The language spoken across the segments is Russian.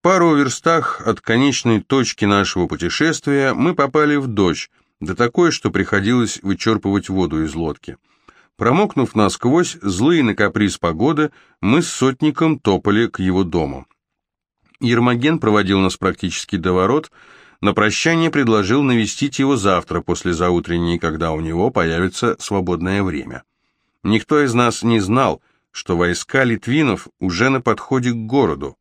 Пару верстах от конечной точки нашего путешествия мы попали в дождь, да такой, что приходилось вычерпывать воду из лодки. Промокнув насквозь, злые на каприз погоды, мы с сотником топали к его дому. Ермоген проводил нас практически до ворот, на прощание предложил навестить его завтра после заутренней, когда у него появится свободное время. Никто из нас не знал, что войска литвинов уже на подходе к городу.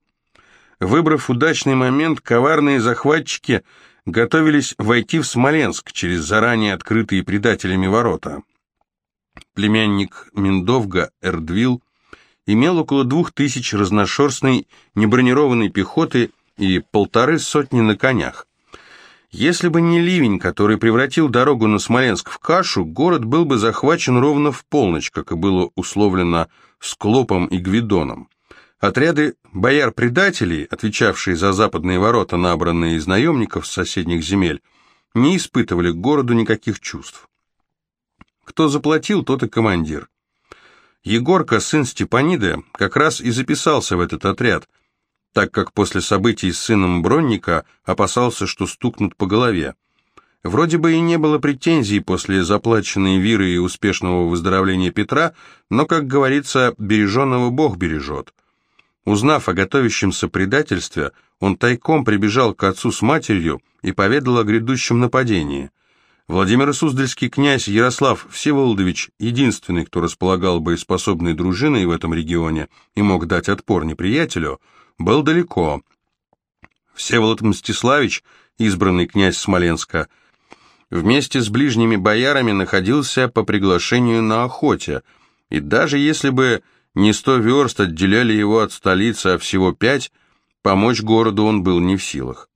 Выбрав удачный момент, коварные захватчики готовились войти в Смоленск через заранее открытые предателями ворота. Племянник Миндовга Эрдвил имел около двух тысяч разношерстной небронированной пехоты и полторы сотни на конях. Если бы не ливень, который превратил дорогу на Смоленск в кашу, город был бы захвачен ровно в полночь, как и было условлено с Клопом и Гвидоном. Отряды бояр-предателей, отвечавшие за западные ворота, набранные из наемников с соседних земель, не испытывали к городу никаких чувств. Кто заплатил, тот и командир. Егорка, сын Степаниды, как раз и записался в этот отряд, так как после событий с сыном Бронника опасался, что стукнут по голове. Вроде бы и не было претензий после заплаченной Виры и успешного выздоровления Петра, но, как говорится, береженного Бог бережет. Узнав о готовящемся предательстве, он тайком прибежал к отцу с матерью и поведал о грядущем нападении. Владимир Суздальский князь Ярослав Всеволодович, единственный, кто располагал боеспособной дружиной в этом регионе и мог дать отпор неприятелю, был далеко. Всеволод Мстиславич, избранный князь Смоленска, вместе с ближними боярами находился по приглашению на охоте, и даже если бы не сто верст отделяли его от столицы, а всего пять, помочь городу он был не в силах.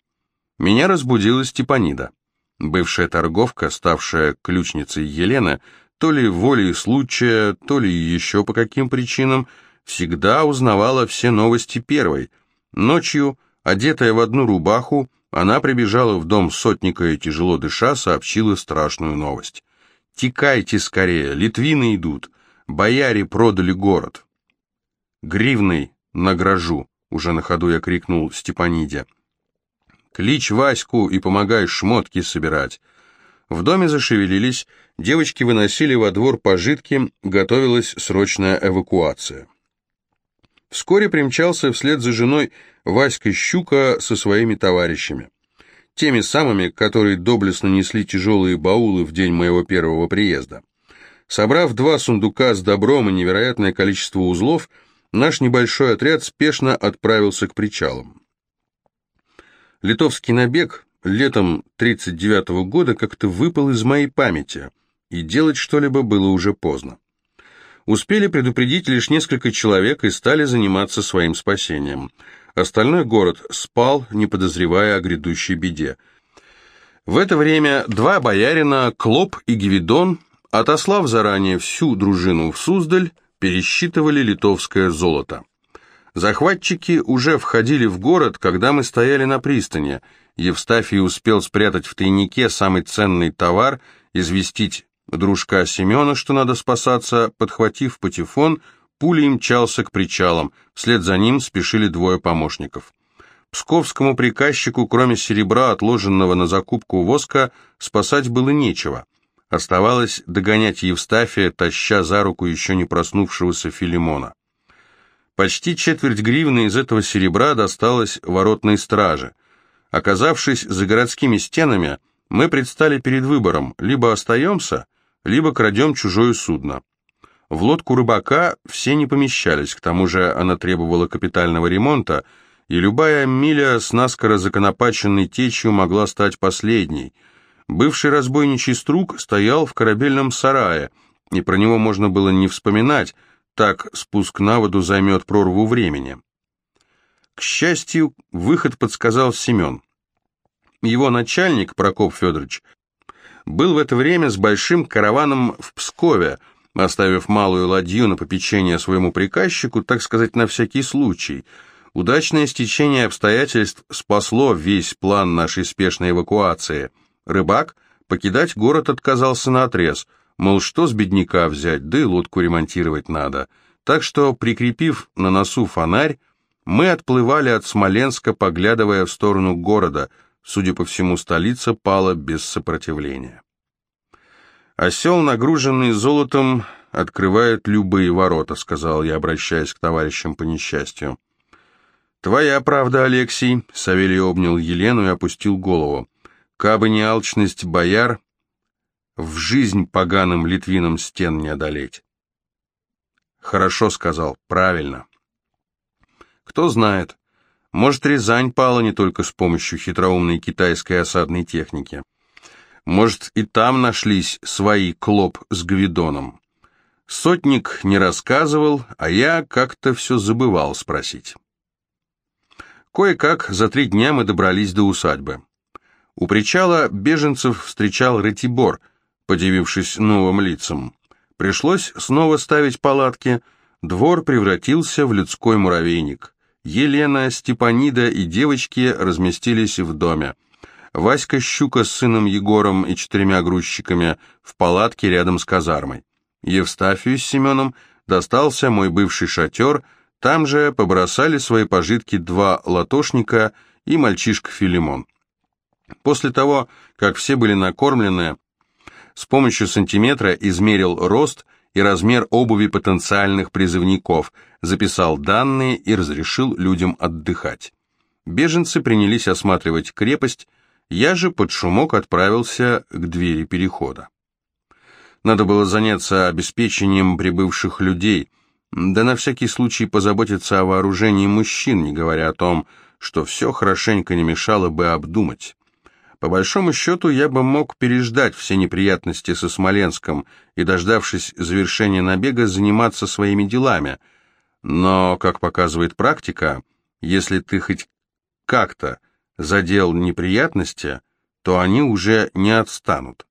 Меня разбудила Степанида. Бывшая торговка, ставшая ключницей Елены, то ли волей случая, то ли еще по каким причинам, всегда узнавала все новости первой. Ночью, одетая в одну рубаху, она прибежала в дом сотника и, тяжело дыша, сообщила страшную новость. «Текайте скорее, литвины идут, бояре продали город». «Гривной награжу», — уже на ходу я крикнул Степаниде. «Клич Ваську и помогай шмотки собирать». В доме зашевелились, девочки выносили во двор пожитки, готовилась срочная эвакуация. Вскоре примчался вслед за женой Васька Щука со своими товарищами. Теми самыми, которые доблестно несли тяжелые баулы в день моего первого приезда. Собрав два сундука с добром и невероятное количество узлов, наш небольшой отряд спешно отправился к причалам. Литовский набег летом 39 -го года как-то выпал из моей памяти, и делать что-либо было уже поздно успели предупредить лишь несколько человек и стали заниматься своим спасением. Остальной город спал, не подозревая о грядущей беде. В это время два боярина, Клоп и Гвидон, отослав заранее всю дружину в Суздаль, пересчитывали литовское золото. Захватчики уже входили в город, когда мы стояли на пристани. Евстафий успел спрятать в тайнике самый ценный товар, известить Дружка Семена, что надо спасаться, подхватив патефон, пулей мчался к причалам, вслед за ним спешили двое помощников. Псковскому приказчику, кроме серебра, отложенного на закупку воска, спасать было нечего. Оставалось догонять Евстафия, таща за руку еще не проснувшегося Филимона. Почти четверть гривны из этого серебра досталось воротной страже. Оказавшись за городскими стенами, мы предстали перед выбором, либо остаемся, либо крадем чужое судно. В лодку рыбака все не помещались, к тому же она требовала капитального ремонта, и любая миля с наскоро законопаченной течью могла стать последней. Бывший разбойничий струк стоял в корабельном сарае, и про него можно было не вспоминать, так спуск на воду займет прорву времени. К счастью, выход подсказал Семен. Его начальник, Прокоп Федорович, был в это время с большим караваном в Пскове, оставив малую ладью на попечение своему приказчику, так сказать, на всякий случай. Удачное стечение обстоятельств спасло весь план нашей спешной эвакуации. Рыбак покидать город отказался на отрез, мол, что с бедняка взять, да и лодку ремонтировать надо. Так что, прикрепив на носу фонарь, Мы отплывали от Смоленска, поглядывая в сторону города. Судя по всему, столица пала без сопротивления. Осел, нагруженный золотом, открывает любые ворота, сказал я, обращаясь к товарищам по несчастью. «Твоя правда, Алексей», — Савелий обнял Елену и опустил голову. «Кабы не алчность бояр, в жизнь поганым литвинам стен не одолеть». «Хорошо», — сказал, — «правильно». Кто знает, может, Рязань пала не только с помощью хитроумной китайской осадной техники. Может, и там нашлись свои Клоп с Гвидоном. Сотник не рассказывал, а я как-то все забывал спросить. Кое-как за три дня мы добрались до усадьбы. У причала беженцев встречал Ратибор, подивившись новым лицам. Пришлось снова ставить палатки, двор превратился в людской муравейник. Елена, Степанида и девочки разместились в доме. Васька Щука с сыном Егором и четырьмя грузчиками в палатке рядом с казармой. Евстафию с Семеном достался мой бывший шатер, там же побросали свои пожитки два латошника и мальчишка Филимон. После того, как все были накормлены, с помощью сантиметра измерил рост и размер обуви потенциальных призывников, записал данные и разрешил людям отдыхать. Беженцы принялись осматривать крепость, я же под шумок отправился к двери перехода. Надо было заняться обеспечением прибывших людей, да на всякий случай позаботиться о вооружении мужчин, не говоря о том, что все хорошенько не мешало бы обдумать. По большому счету, я бы мог переждать все неприятности со Смоленском и, дождавшись завершения набега, заниматься своими делами. Но, как показывает практика, если ты хоть как-то задел неприятности, то они уже не отстанут.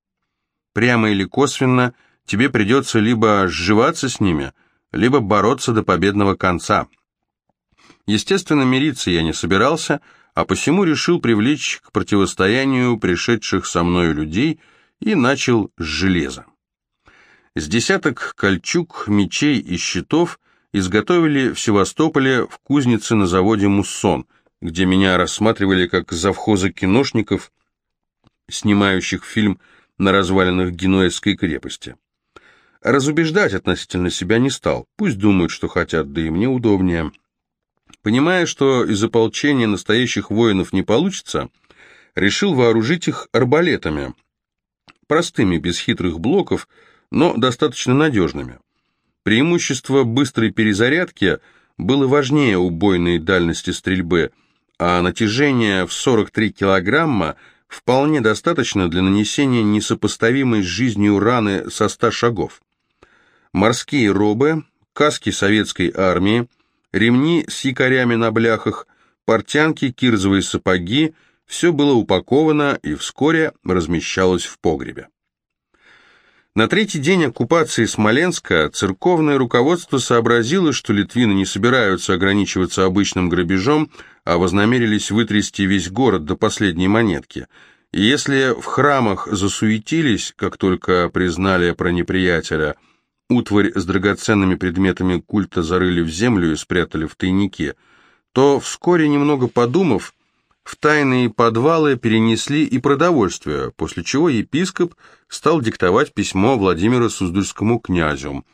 Прямо или косвенно тебе придется либо сживаться с ними, либо бороться до победного конца. Естественно, мириться я не собирался, а посему решил привлечь к противостоянию пришедших со мною людей и начал с железа. С десяток кольчуг, мечей и щитов изготовили в Севастополе в кузнице на заводе «Муссон», где меня рассматривали как завхоза киношников, снимающих фильм на развалинах Генуэзской крепости. Разубеждать относительно себя не стал, пусть думают, что хотят, да и мне удобнее. Понимая, что из ополчения настоящих воинов не получится, решил вооружить их арбалетами, простыми, без хитрых блоков, но достаточно надежными. Преимущество быстрой перезарядки было важнее убойной дальности стрельбы, а натяжение в 43 килограмма вполне достаточно для нанесения несопоставимой с жизнью раны со 100 шагов. Морские робы, каски советской армии – ремни с якорями на бляхах, портянки, кирзовые сапоги – все было упаковано и вскоре размещалось в погребе. На третий день оккупации Смоленска церковное руководство сообразило, что литвины не собираются ограничиваться обычным грабежом, а вознамерились вытрясти весь город до последней монетки. И если в храмах засуетились, как только признали про неприятеля – утварь с драгоценными предметами культа зарыли в землю и спрятали в тайнике, то вскоре, немного подумав, в тайные подвалы перенесли и продовольствие, после чего епископ стал диктовать письмо Владимиру Суздальскому князю.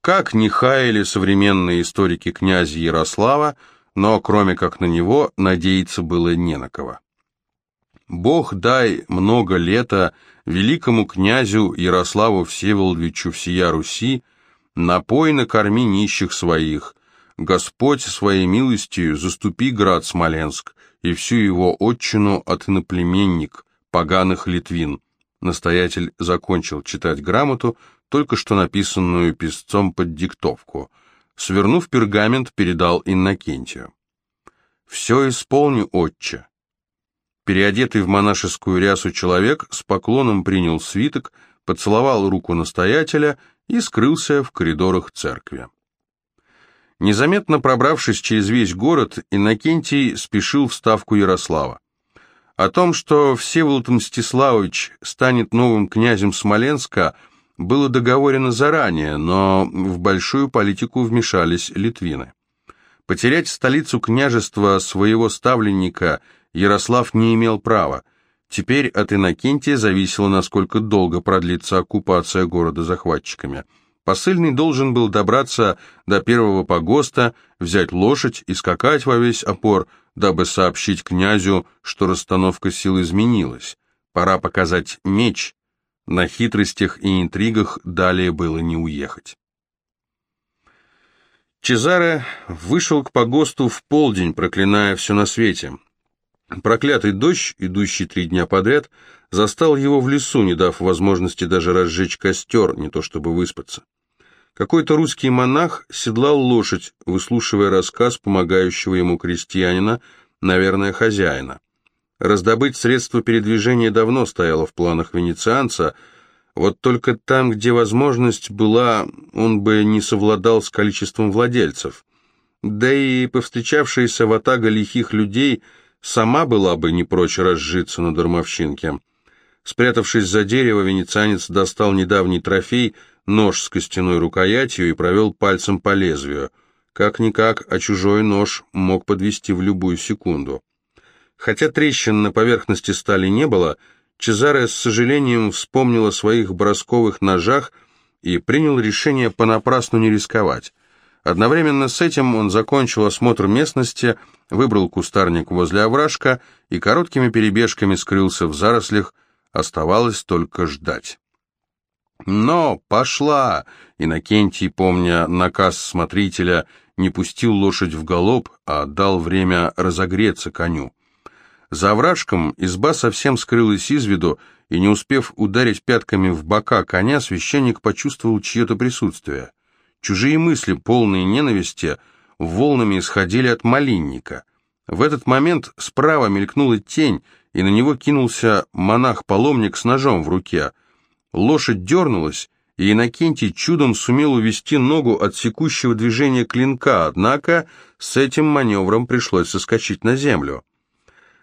Как не хаяли современные историки князя Ярослава, но кроме как на него надеяться было не на кого. «Бог дай много лета великому князю Ярославу Всеволодовичу всея Руси, напой накорми нищих своих, Господь своей милостью заступи град Смоленск и всю его отчину от иноплеменник, поганых литвин». Настоятель закончил читать грамоту, только что написанную писцом под диктовку. Свернув пергамент, передал Иннокентию. «Все исполню, отче». Переодетый в монашескую рясу человек с поклоном принял свиток, поцеловал руку настоятеля и скрылся в коридорах церкви. Незаметно пробравшись через весь город, Иннокентий спешил в ставку Ярослава. О том, что Всеволод Мстиславович станет новым князем Смоленска, было договорено заранее, но в большую политику вмешались литвины. Потерять столицу княжества своего ставленника Ярослав не имел права. Теперь от Иннокентия зависело, насколько долго продлится оккупация города захватчиками. Посыльный должен был добраться до первого погоста, взять лошадь и скакать во весь опор, дабы сообщить князю, что расстановка сил изменилась. Пора показать меч. На хитростях и интригах далее было не уехать. Чезаре вышел к погосту в полдень, проклиная все на свете. Проклятый дождь, идущий три дня подряд, застал его в лесу, не дав возможности даже разжечь костер, не то чтобы выспаться. Какой-то русский монах седлал лошадь, выслушивая рассказ помогающего ему крестьянина, наверное, хозяина. Раздобыть средства передвижения давно стояло в планах венецианца – вот только там, где возможность была, он бы не совладал с количеством владельцев. Да и повстречавшаяся ватага лихих людей сама была бы не прочь разжиться на дармовщинке. Спрятавшись за дерево, венецианец достал недавний трофей, нож с костяной рукоятью, и провел пальцем по лезвию. Как-никак, а чужой нож мог подвести в любую секунду. Хотя трещин на поверхности стали не было, Чезаре с сожалением вспомнил о своих бросковых ножах и принял решение понапрасну не рисковать. Одновременно с этим он закончил осмотр местности, выбрал кустарник возле овражка и короткими перебежками скрылся в зарослях, оставалось только ждать. Но пошла! Иннокентий, помня наказ смотрителя, не пустил лошадь в галоп, а дал время разогреться коню. За овражком изба совсем скрылась из виду, и не успев ударить пятками в бока коня, священник почувствовал чье-то присутствие. Чужие мысли, полные ненависти, волнами исходили от малинника. В этот момент справа мелькнула тень, и на него кинулся монах-паломник с ножом в руке. Лошадь дернулась, и Иннокентий чудом сумел увести ногу от секущего движения клинка, однако с этим маневром пришлось соскочить на землю.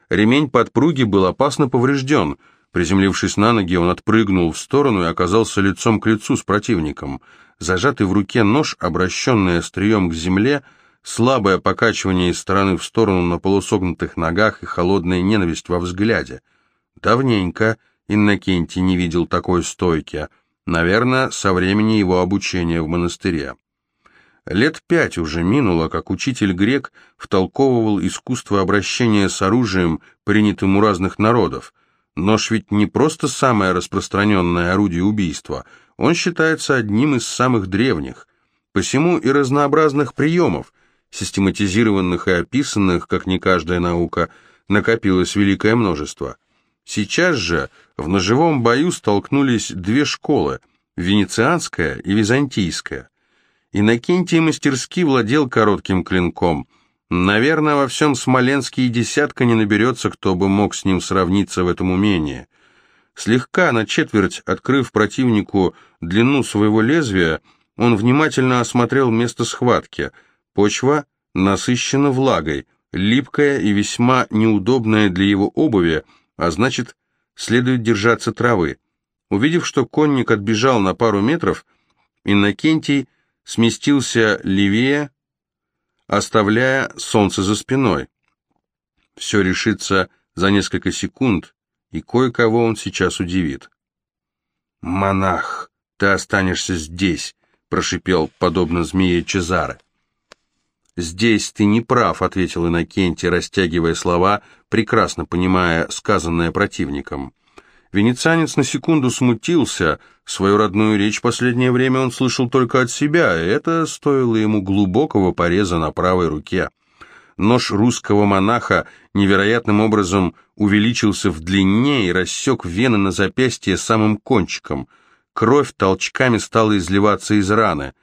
Ремень подпруги был опасно поврежден. Приземлившись на ноги, он отпрыгнул в сторону и оказался лицом к лицу с противником. Зажатый в руке нож, обращенный острием к земле, слабое покачивание из стороны в сторону на полусогнутых ногах и холодная ненависть во взгляде. Давненько Иннокентий не видел такой стойки. Наверное, со времени его обучения в монастыре. Лет пять уже минуло, как учитель грек втолковывал искусство обращения с оружием, принятым у разных народов. Нож ведь не просто самое распространенное орудие убийства, он считается одним из самых древних. Посему и разнообразных приемов, систематизированных и описанных, как не каждая наука, накопилось великое множество. Сейчас же в ножевом бою столкнулись две школы – венецианская и византийская – Иннокентий мастерски владел коротким клинком. Наверное, во всем Смоленске и десятка не наберется, кто бы мог с ним сравниться в этом умении. Слегка, на четверть, открыв противнику длину своего лезвия, он внимательно осмотрел место схватки. Почва насыщена влагой, липкая и весьма неудобная для его обуви, а значит, следует держаться травы. Увидев, что конник отбежал на пару метров, Иннокентий сместился левее, оставляя солнце за спиной. Все решится за несколько секунд, и кое-кого он сейчас удивит. «Монах, ты останешься здесь», — прошипел, подобно змее Чезаре. «Здесь ты не прав», — ответил Иннокентий, растягивая слова, прекрасно понимая сказанное противником. Венецианец на секунду смутился. Свою родную речь последнее время он слышал только от себя, и это стоило ему глубокого пореза на правой руке. Нож русского монаха невероятным образом увеличился в длине и рассек вены на запястье самым кончиком. Кровь толчками стала изливаться из раны.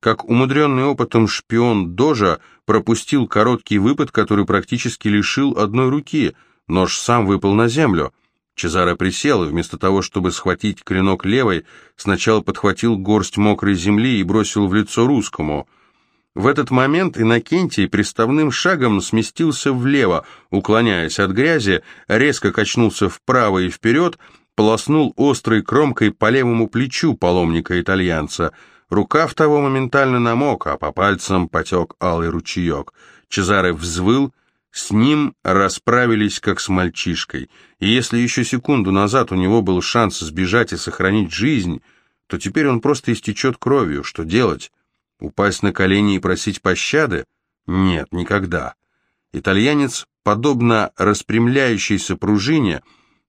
Как умудренный опытом шпион Дожа пропустил короткий выпад, который практически лишил одной руки. Нож сам выпал на землю — Чезаро присел и вместо того, чтобы схватить клинок левой, сначала подхватил горсть мокрой земли и бросил в лицо русскому. В этот момент Иннокентий приставным шагом сместился влево, уклоняясь от грязи, резко качнулся вправо и вперед, полоснул острой кромкой по левому плечу паломника-итальянца. Рукав того моментально намок, а по пальцам потек алый ручеек. Чезаре взвыл, с ним расправились как с мальчишкой. И если еще секунду назад у него был шанс сбежать и сохранить жизнь, то теперь он просто истечет кровью. Что делать? Упасть на колени и просить пощады? Нет, никогда. Итальянец, подобно распрямляющейся пружине,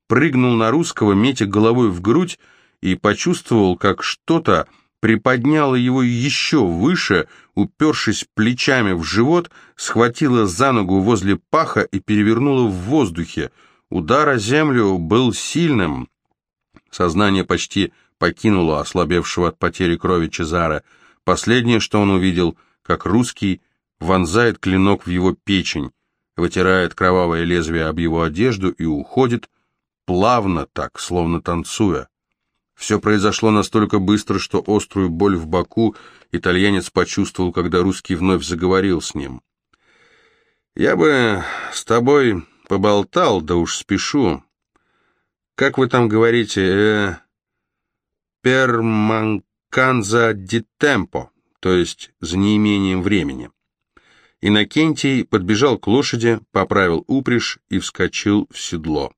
прыгнул на русского, метя головой в грудь, и почувствовал, как что-то приподняло его еще выше, упершись плечами в живот, схватило за ногу возле паха и перевернуло в воздухе. Удар о землю был сильным. Сознание почти покинуло ослабевшего от потери крови Чезаре. Последнее, что он увидел, как русский вонзает клинок в его печень, вытирает кровавое лезвие об его одежду и уходит, плавно так, словно танцуя. Все произошло настолько быстро, что острую боль в боку итальянец почувствовал, когда русский вновь заговорил с ним. «Я бы с тобой поболтал, да уж спешу. Как вы там говорите, э, перманканза ди темпо, то есть за неимением времени». Иннокентий подбежал к лошади, поправил упряжь и вскочил в седло.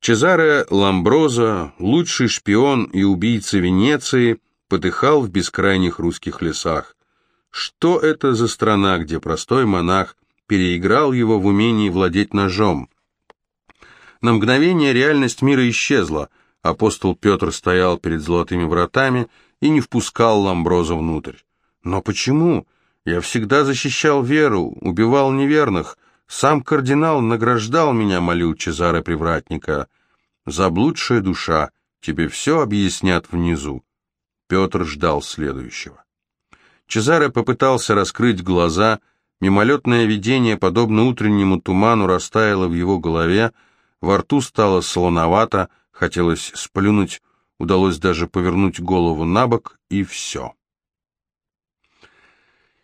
Чезаре Ламброзо, лучший шпион и убийца Венеции, потыхал в бескрайних русских лесах. Что это за страна, где простой монах переиграл его в умении владеть ножом? На мгновение реальность мира исчезла. Апостол Петр стоял перед золотыми вратами и не впускал Ламброза внутрь. Но почему? Я всегда защищал веру, убивал неверных. Сам кардинал награждал меня, молил Чезаре Привратника. Заблудшая душа, тебе все объяснят внизу. Петр ждал следующего. Чезаре попытался раскрыть глаза, мимолетное видение, подобно утреннему туману, растаяло в его голове, во рту стало солоновато, хотелось сплюнуть, удалось даже повернуть голову на бок, и все.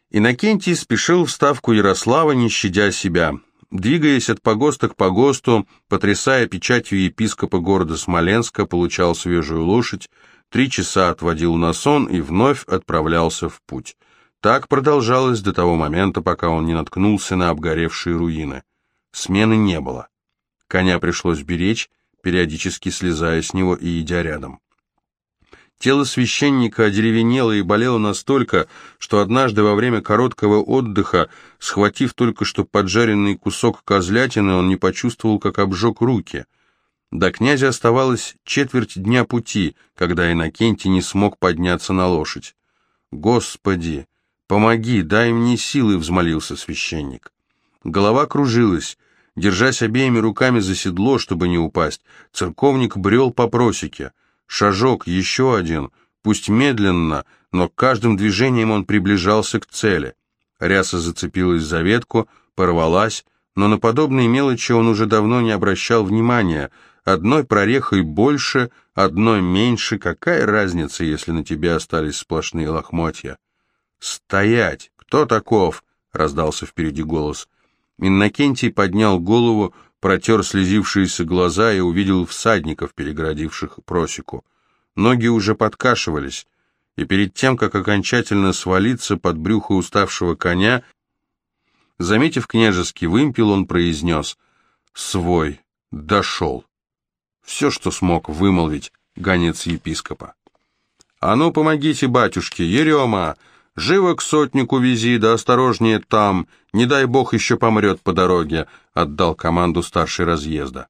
Иннокентий спешил в ставку Ярослава, не щадя себя. Двигаясь от погоста к погосту, потрясая печатью епископа города Смоленска, получал свежую лошадь, три часа отводил на сон и вновь отправлялся в путь. Так продолжалось до того момента, пока он не наткнулся на обгоревшие руины. Смены не было. Коня пришлось беречь, периодически слезая с него и идя рядом. Тело священника одеревенело и болело настолько, что однажды во время короткого отдыха, схватив только что поджаренный кусок козлятины, он не почувствовал, как обжег руки. До князя оставалось четверть дня пути, когда Иннокентий не смог подняться на лошадь. «Господи, помоги, дай мне силы!» — взмолился священник. Голова кружилась. Держась обеими руками за седло, чтобы не упасть, церковник брел по просеке — Шажок, еще один, пусть медленно, но каждым движением он приближался к цели. Ряса зацепилась за ветку, порвалась, но на подобные мелочи он уже давно не обращал внимания. Одной прорехой больше, одной меньше, какая разница, если на тебе остались сплошные лохмотья? «Стоять! Кто таков?» — раздался впереди голос. Иннокентий поднял голову, протер слезившиеся глаза и увидел всадников, перегородивших просеку. Ноги уже подкашивались, и перед тем, как окончательно свалиться под брюхо уставшего коня, заметив княжеский вымпел, он произнес «Свой, дошел». Все, что смог вымолвить гонец епископа. «А ну, помогите, батюшке, Ерема! «Живо к сотнику вези, да осторожнее там, не дай бог еще помрет по дороге», — отдал команду старший разъезда.